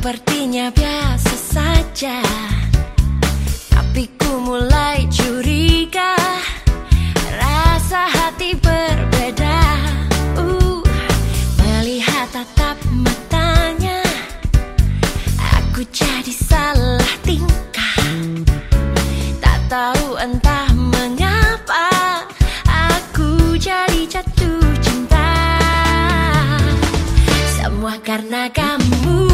Sepertinya biasa saja. Tapi ku mulai curiga. Rasa hati berbeda. Uh, Melihat tatap matanya. Aku jadi salah tingkah. Tak tahu entah mengapa. Aku jadi jatuh cinta. Semua karena kamu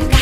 que